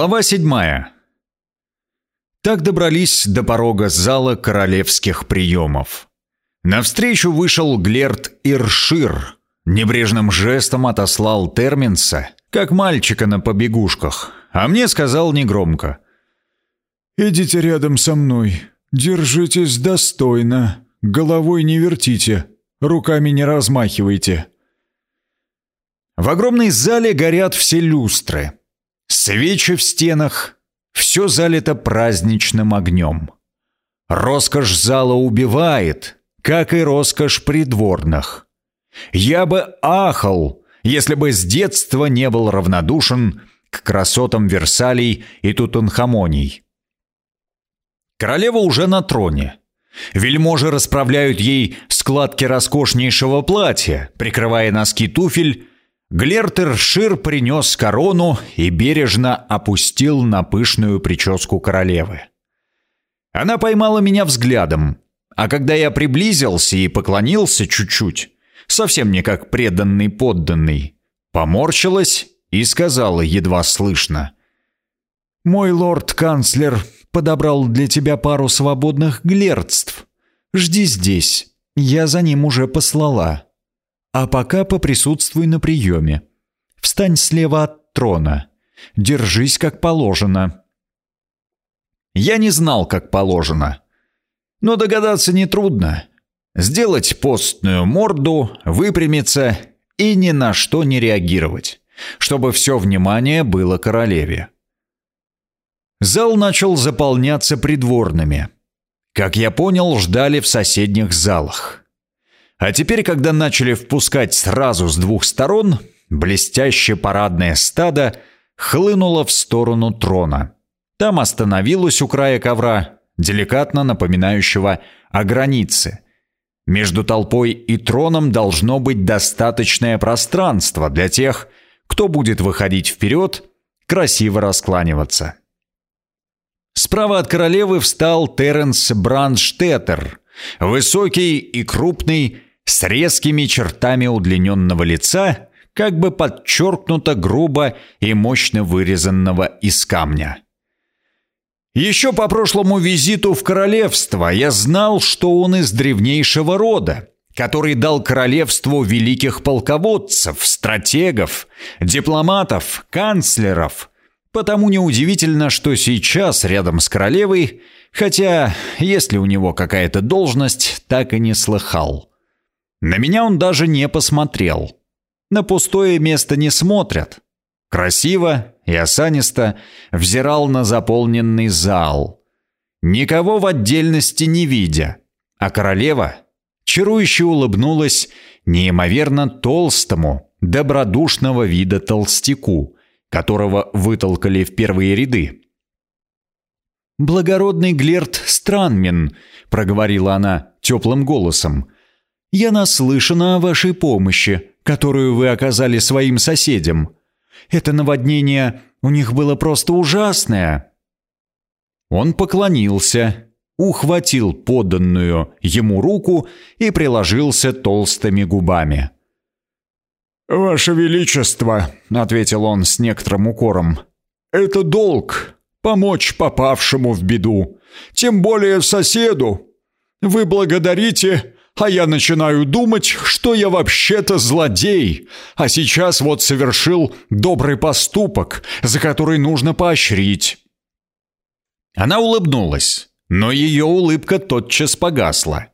Глава седьмая. Так добрались до порога зала королевских приемов. Навстречу вышел Глерт Иршир, небрежным жестом отослал Терминса, как мальчика на побегушках, а мне сказал негромко. «Идите рядом со мной, держитесь достойно, головой не вертите, руками не размахивайте». В огромной зале горят все люстры – Свечи в стенах, все залито праздничным огнем. Роскошь зала убивает, как и роскошь придворных. Я бы ахал, если бы с детства не был равнодушен к красотам Версалей и Тутанхамоний. Королева уже на троне. Вельможи расправляют ей складки роскошнейшего платья, прикрывая носки туфель Глертершир принес корону и бережно опустил на пышную прическу королевы. Она поймала меня взглядом, а когда я приблизился и поклонился чуть-чуть, совсем не как преданный подданный, поморщилась и сказала едва слышно. «Мой лорд-канцлер подобрал для тебя пару свободных глердств. Жди здесь, я за ним уже послала». А пока поприсутствуй на приеме. Встань слева от трона. Держись как положено». Я не знал, как положено. Но догадаться нетрудно. Сделать постную морду, выпрямиться и ни на что не реагировать, чтобы все внимание было королеве. Зал начал заполняться придворными. Как я понял, ждали в соседних залах. А теперь, когда начали впускать сразу с двух сторон, блестящее парадное стадо хлынуло в сторону трона. Там остановилось у края ковра, деликатно напоминающего о границе. Между толпой и троном должно быть достаточное пространство для тех, кто будет выходить вперед, красиво раскланиваться. Справа от королевы встал Теренс Бранштеттер, высокий и крупный, с резкими чертами удлиненного лица, как бы подчеркнуто грубо и мощно вырезанного из камня. Еще по прошлому визиту в королевство я знал, что он из древнейшего рода, который дал королевству великих полководцев, стратегов, дипломатов, канцлеров. Потому неудивительно, что сейчас рядом с королевой, хотя, если у него какая-то должность, так и не слыхал. На меня он даже не посмотрел. На пустое место не смотрят. Красиво и осанисто взирал на заполненный зал. Никого в отдельности не видя. А королева чарующе улыбнулась неимоверно толстому, добродушного вида толстяку, которого вытолкали в первые ряды. «Благородный Глерт Странмен», — проговорила она теплым голосом, — я наслышана о вашей помощи, которую вы оказали своим соседям. Это наводнение у них было просто ужасное». Он поклонился, ухватил поданную ему руку и приложился толстыми губами. «Ваше Величество», — ответил он с некоторым укором, — «это долг — помочь попавшему в беду, тем более соседу. Вы благодарите, а я начинаю думать, что я вообще-то злодей, а сейчас вот совершил добрый поступок, за который нужно поощрить». Она улыбнулась, но ее улыбка тотчас погасла.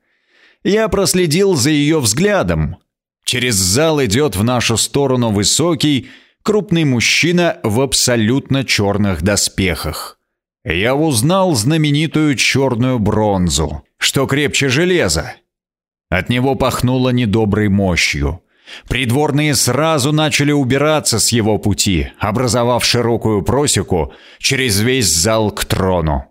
Я проследил за ее взглядом. Через зал идет в нашу сторону высокий, крупный мужчина в абсолютно черных доспехах. Я узнал знаменитую черную бронзу, что крепче железа, от него пахнуло недоброй мощью. Придворные сразу начали убираться с его пути, образовав широкую просеку через весь зал к трону.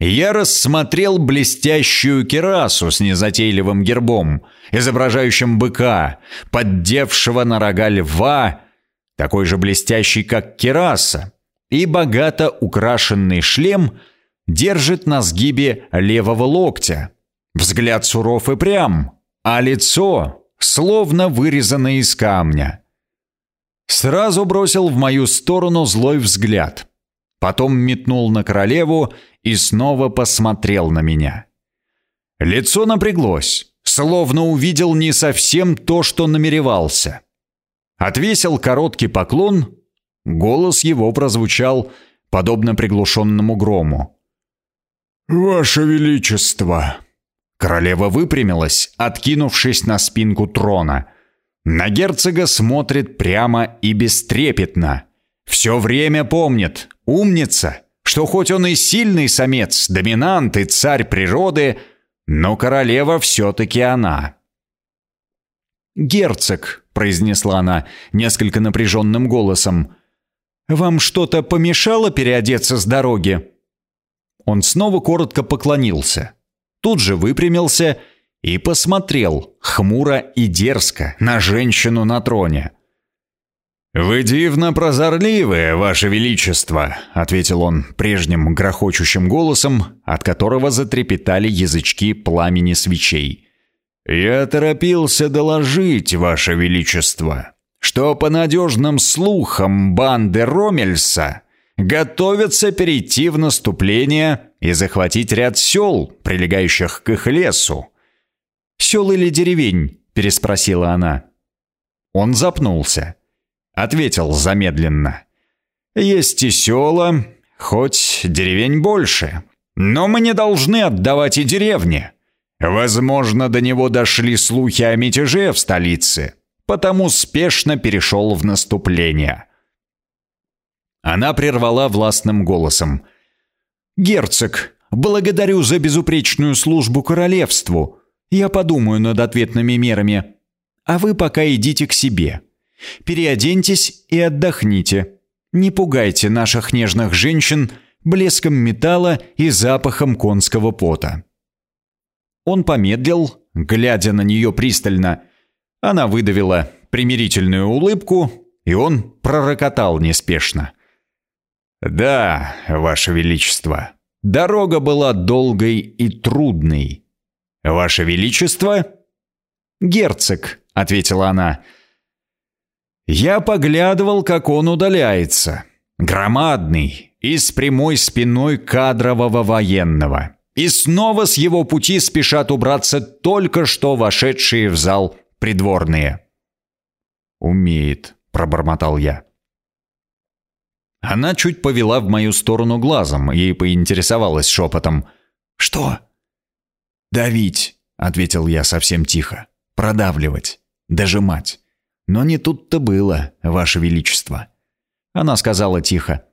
Я рассмотрел блестящую керасу с незатейливым гербом, изображающим быка, поддевшего на рога льва, такой же блестящий, как кераса, и богато украшенный шлем держит на сгибе левого локтя, Взгляд суров и прям, а лицо словно вырезано из камня. Сразу бросил в мою сторону злой взгляд. Потом метнул на королеву и снова посмотрел на меня. Лицо напряглось, словно увидел не совсем то, что намеревался. Отвесил короткий поклон, голос его прозвучал, подобно приглушенному грому. «Ваше Величество!» Королева выпрямилась, откинувшись на спинку трона. На герцога смотрит прямо и бестрепетно. Все время помнит, умница, что хоть он и сильный самец, доминант и царь природы, но королева все-таки она. «Герцог», — произнесла она несколько напряженным голосом, — «вам что-то помешало переодеться с дороги?» Он снова коротко поклонился, тут же выпрямился и посмотрел хмуро и дерзко на женщину на троне. «Вы дивно прозорливы, Ваше Величество», — ответил он прежним грохочущим голосом, от которого затрепетали язычки пламени свечей. «Я торопился доложить, Ваше Величество, что по надежным слухам банды Ромельса готовятся перейти в наступление и захватить ряд сел, прилегающих к их лесу». «Сел или деревень?» — переспросила она. Он запнулся. Ответил замедленно. «Есть и села, хоть деревень больше. Но мы не должны отдавать и деревни. Возможно, до него дошли слухи о мятеже в столице, потому спешно перешел в наступление». Она прервала властным голосом. «Герцог, благодарю за безупречную службу королевству. Я подумаю над ответными мерами. А вы пока идите к себе. Переоденьтесь и отдохните. Не пугайте наших нежных женщин блеском металла и запахом конского пота». Он помедлил, глядя на нее пристально. Она выдавила примирительную улыбку, и он пророкотал неспешно. «Да, Ваше Величество, дорога была долгой и трудной. Ваше Величество?» «Герцог», — ответила она, — я поглядывал, как он удаляется. Громадный и с прямой спиной кадрового военного. И снова с его пути спешат убраться только что вошедшие в зал придворные. «Умеет», — пробормотал я. Она чуть повела в мою сторону глазом и поинтересовалась шепотом. «Что?» «Давить», — ответил я совсем тихо. «Продавливать. Дожимать». Но не тут-то было, Ваше Величество. Она сказала тихо.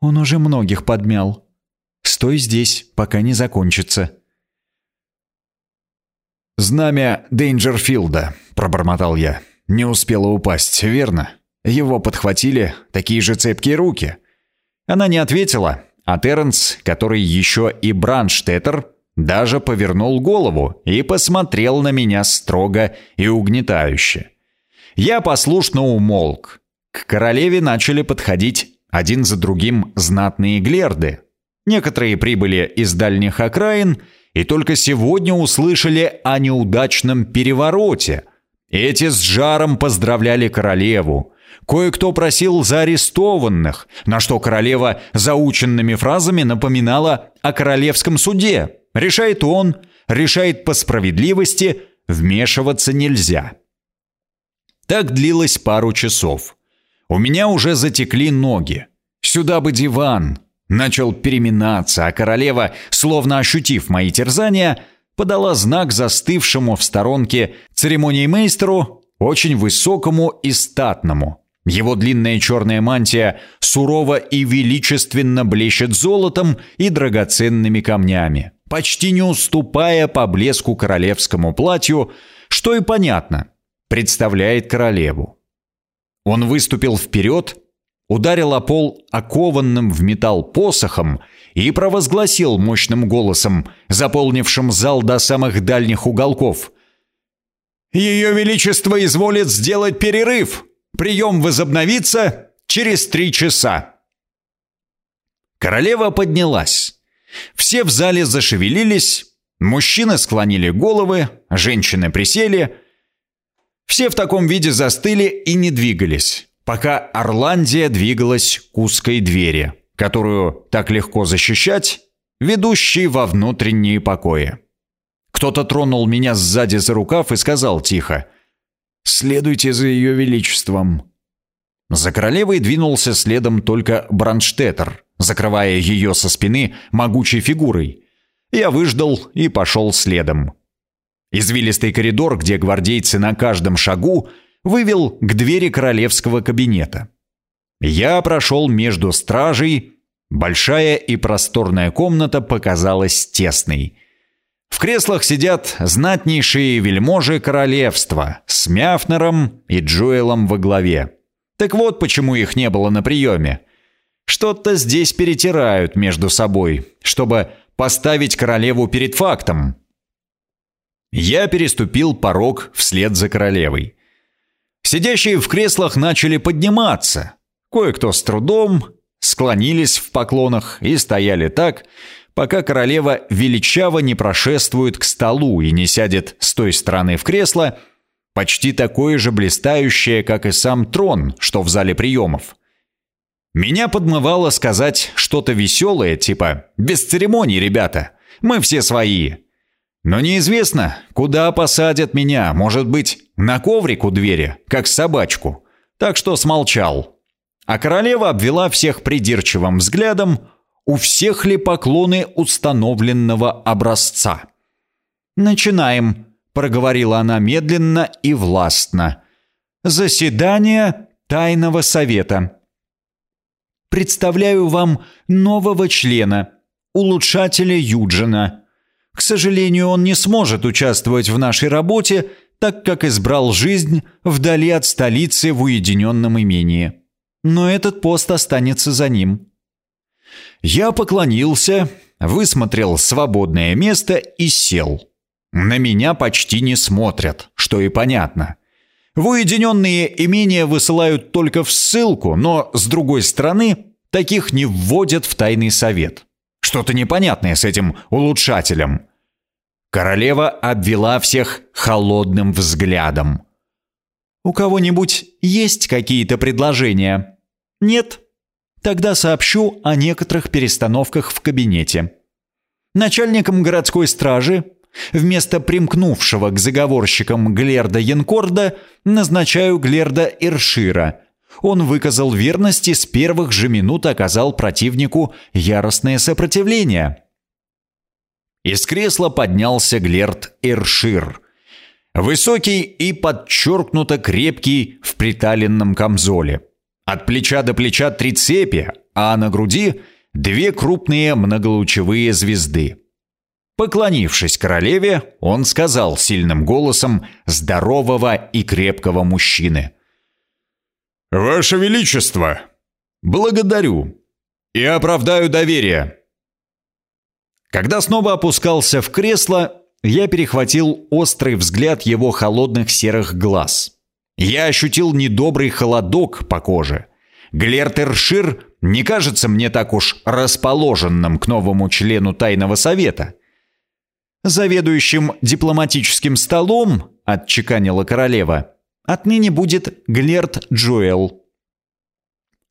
Он уже многих подмял. Стой здесь, пока не закончится. «Знамя Дейнджерфилда», — пробормотал я. «Не успело упасть, верно? Его подхватили такие же цепкие руки». Она не ответила, а Терренс, который еще и Бранштеттер, даже повернул голову и посмотрел на меня строго и угнетающе. Я послушно умолк. К королеве начали подходить один за другим знатные глерды. Некоторые прибыли из дальних окраин и только сегодня услышали о неудачном перевороте. Эти с жаром поздравляли королеву. Кое-кто просил за арестованных, на что королева заученными фразами напоминала о королевском суде. Решает он, решает по справедливости, вмешиваться нельзя. Так длилось пару часов. У меня уже затекли ноги. Сюда бы диван. Начал переминаться, а королева, словно ощутив мои терзания, подала знак застывшему в сторонке церемониймейстеру, очень высокому и статному. Его длинная черная мантия сурово и величественно блещет золотом и драгоценными камнями, почти не уступая по блеску королевскому платью, что и понятно представляет королеву. Он выступил вперед, ударил о пол окованным в металл посохом и провозгласил мощным голосом, заполнившим зал до самых дальних уголков. «Ее Величество изволит сделать перерыв! Прием возобновится через три часа!» Королева поднялась. Все в зале зашевелились, мужчины склонили головы, женщины присели – все в таком виде застыли и не двигались, пока Орландия двигалась к узкой двери, которую так легко защищать, ведущей во внутренние покои. Кто-то тронул меня сзади за рукав и сказал тихо «Следуйте за ее величеством». За королевой двинулся следом только Бранштеттер, закрывая ее со спины могучей фигурой. Я выждал и пошел следом. Извилистый коридор, где гвардейцы на каждом шагу, вывел к двери королевского кабинета. Я прошел между стражей, большая и просторная комната показалась тесной. В креслах сидят знатнейшие вельможи королевства с Мяфнером и Джуэлом во главе. Так вот почему их не было на приеме. Что-то здесь перетирают между собой, чтобы поставить королеву перед фактом. Я переступил порог вслед за королевой. Сидящие в креслах начали подниматься. Кое-кто с трудом склонились в поклонах и стояли так, пока королева величаво не прошествует к столу и не сядет с той стороны в кресло, почти такое же блистающее, как и сам трон, что в зале приемов. Меня подмывало сказать что-то веселое, типа «Без церемоний, ребята, мы все свои». Но неизвестно, куда посадят меня, может быть, на коврик у двери, как собачку. Так что смолчал. А королева обвела всех придирчивым взглядом, у всех ли поклоны установленного образца. «Начинаем», — проговорила она медленно и властно. «Заседание Тайного Совета. Представляю вам нового члена, улучшателя Юджина. К сожалению, он не сможет участвовать в нашей работе, так как избрал жизнь вдали от столицы в уединенном имении. Но этот пост останется за ним. Я поклонился, высмотрел свободное место и сел. На меня почти не смотрят, что и понятно. В уединенные имения высылают только в ссылку, но, с другой стороны, таких не вводят в тайный совет. Что-то непонятное с этим улучшателем. Королева обвела всех холодным взглядом. «У кого-нибудь есть какие-то предложения?» «Нет?» Тогда сообщу о некоторых перестановках в кабинете. Начальником городской стражи вместо примкнувшего к заговорщикам Глерда Янкорда назначаю Глерда Иршира. Он выказал верность и с первых же минут оказал противнику яростное сопротивление. Из кресла поднялся Глерд Иршир. Высокий и подчеркнуто крепкий в приталенном камзоле. От плеча до плеча три цепи, а на груди две крупные многолучевые звезды. Поклонившись королеве, он сказал сильным голосом здорового и крепкого мужчины. «Ваше Величество, благодарю и оправдаю доверие». Когда снова опускался в кресло, я перехватил острый взгляд его холодных серых глаз. Я ощутил недобрый холодок по коже. Глертершир не кажется мне так уж расположенным к новому члену тайного совета. Заведующим дипломатическим столом, отчеканила королева, отныне будет Глерт Джоэл.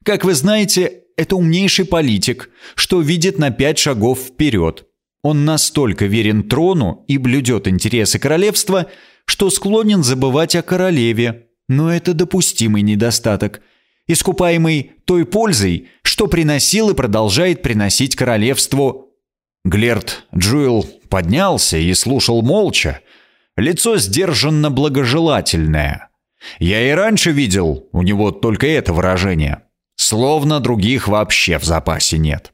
Как вы знаете, это умнейший политик, что видит на пять шагов вперед. Он настолько верен трону и блюдет интересы королевства, что склонен забывать о королеве, но это допустимый недостаток, искупаемый той пользой, что приносил и продолжает приносить королевству. Глерт Джуэл поднялся и слушал молча, лицо сдержанно благожелательное. Я и раньше видел у него только это выражение, словно других вообще в запасе нет.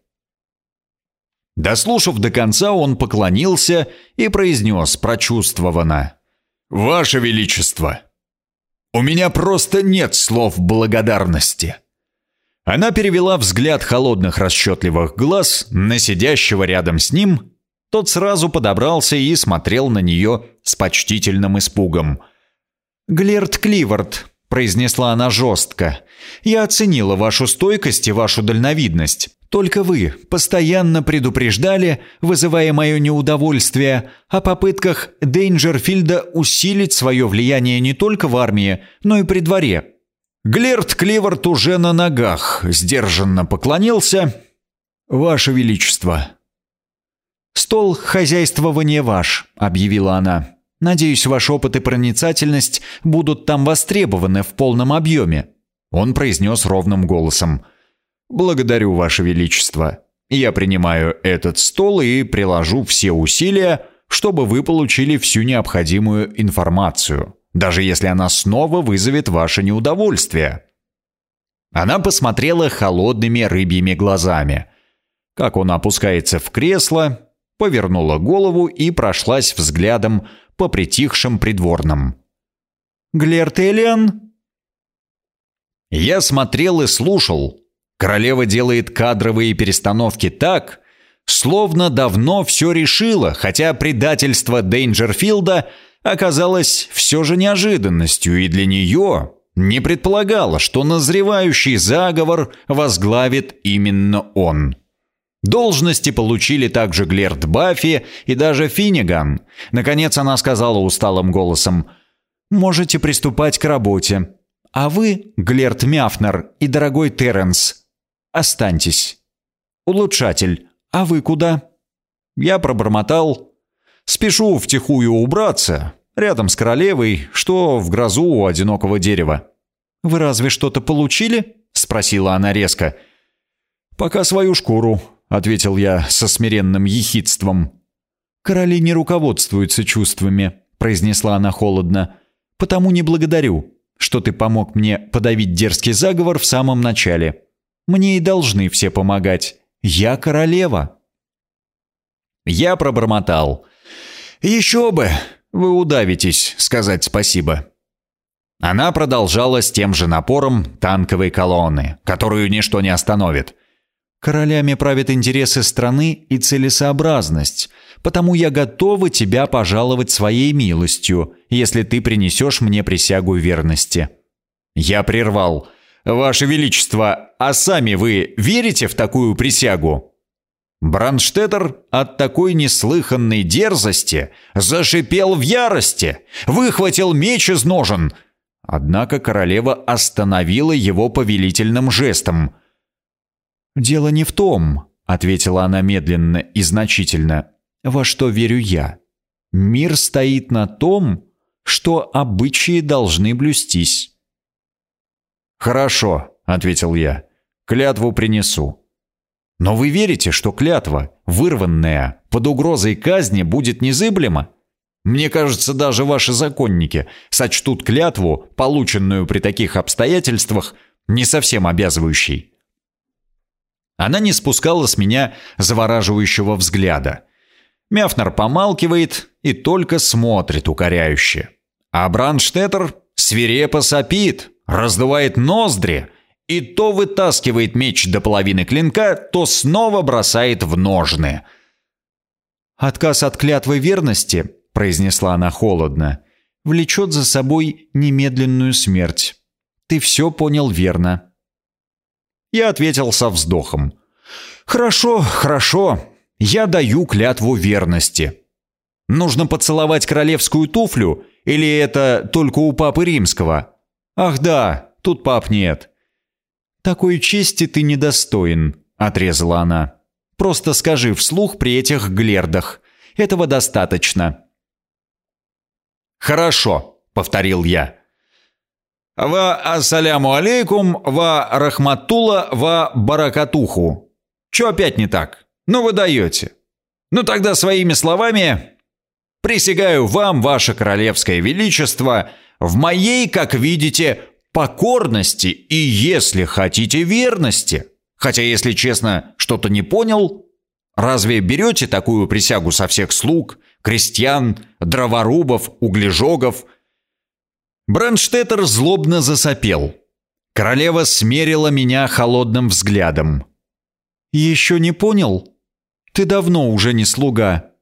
Дослушав до конца, он поклонился и произнес прочувствованно. «Ваше Величество, у меня просто нет слов благодарности». Она перевела взгляд холодных расчетливых глаз на сидящего рядом с ним. Тот сразу подобрался и смотрел на нее с почтительным испугом. «Глерт Кливард», — произнесла она жестко, — «я оценила вашу стойкость и вашу дальновидность. Только вы постоянно предупреждали, вызывая мое неудовольствие, о попытках Дейнджерфилда усилить свое влияние не только в армии, но и при дворе. Глерт Кливард уже на ногах, сдержанно поклонился. «Ваше Величество!» «Стол хозяйствования ваш», — объявила она. «Надеюсь, ваш опыт и проницательность будут там востребованы в полном объеме». Он произнес ровным голосом. «Благодарю, Ваше Величество. Я принимаю этот стол и приложу все усилия, чтобы вы получили всю необходимую информацию даже если она снова вызовет ваше неудовольствие. Она посмотрела холодными рыбьими глазами. Как он опускается в кресло, повернула голову и прошлась взглядом по притихшим придворным. «Глертелиан?» Я смотрел и слушал. Королева делает кадровые перестановки так, словно давно все решила, хотя предательство Дейнджерфилда – оказалось все же неожиданностью и для нее не предполагала, что назревающий заговор возглавит именно он. Должности получили также Глерт Баффи и даже Финниган. Наконец она сказала усталым голосом «Можете приступать к работе. А вы, Глерт Мяфнер и дорогой Терренс, останьтесь. Улучшатель, а вы куда?» Я пробормотал «Спешу втихую убраться, Рядом с королевой, что в грозу у одинокого дерева. «Вы разве что-то получили?» — спросила она резко. «Пока свою шкуру», — ответил я со смиренным ехидством. «Короли не руководствуются чувствами», — произнесла она холодно. «Потому не благодарю, что ты помог мне подавить дерзкий заговор в самом начале. Мне и должны все помогать. Я королева». Я пробормотал. «Еще бы! вы удавитесь сказать спасибо». Она продолжала с тем же напором танковой колонны, которую ничто не остановит. «Королями правят интересы страны и целесообразность, потому я готова тебя пожаловать своей милостью, если ты принесешь мне присягу верности». Я прервал. «Ваше Величество, а сами вы верите в такую присягу?» Бранштеттер от такой неслыханной дерзости зашипел в ярости, выхватил меч из ножен. Однако королева остановила его повелительным жестом. «Дело не в том», — ответила она медленно и значительно, — «во что верю я. Мир стоит на том, что обычаи должны блюстись». «Хорошо», — ответил я, — «клятву принесу». Но вы верите, что клятва, вырванная под угрозой казни, будет незыблема? Мне кажется, даже ваши законники сочтут клятву, полученную при таких обстоятельствах, не совсем обязывающей. Она не спускала с меня завораживающего взгляда. Мяфнер помалкивает и только смотрит укоряюще. А Бранштеттер свирепо сопит, раздувает ноздри, и то вытаскивает меч до половины клинка, то снова бросает в ножны. «Отказ от клятвы верности», — произнесла она холодно, — «влечет за собой немедленную смерть. Ты все понял верно». Я ответил со вздохом. «Хорошо, хорошо. Я даю клятву верности. Нужно поцеловать королевскую туфлю, или это только у папы римского? Ах да, тут пап нет. «Такой чести ты недостоин», — отрезала она. «Просто скажи вслух при этих глердах. Этого достаточно». «Хорошо», — повторил я. «Ва ассаляму алейкум, ва рахматула, ва баракатуху». Чё опять не так? Ну вы даете. Ну тогда своими словами «Присягаю вам, ваше королевское величество, в моей, как видите, покорности и, если хотите, верности. Хотя, если честно, что-то не понял. Разве берете такую присягу со всех слуг, крестьян, дроворубов, углежогов? Бранштеттер злобно засопел. Королева смерила меня холодным взглядом. «Еще не понял? Ты давно уже не слуга.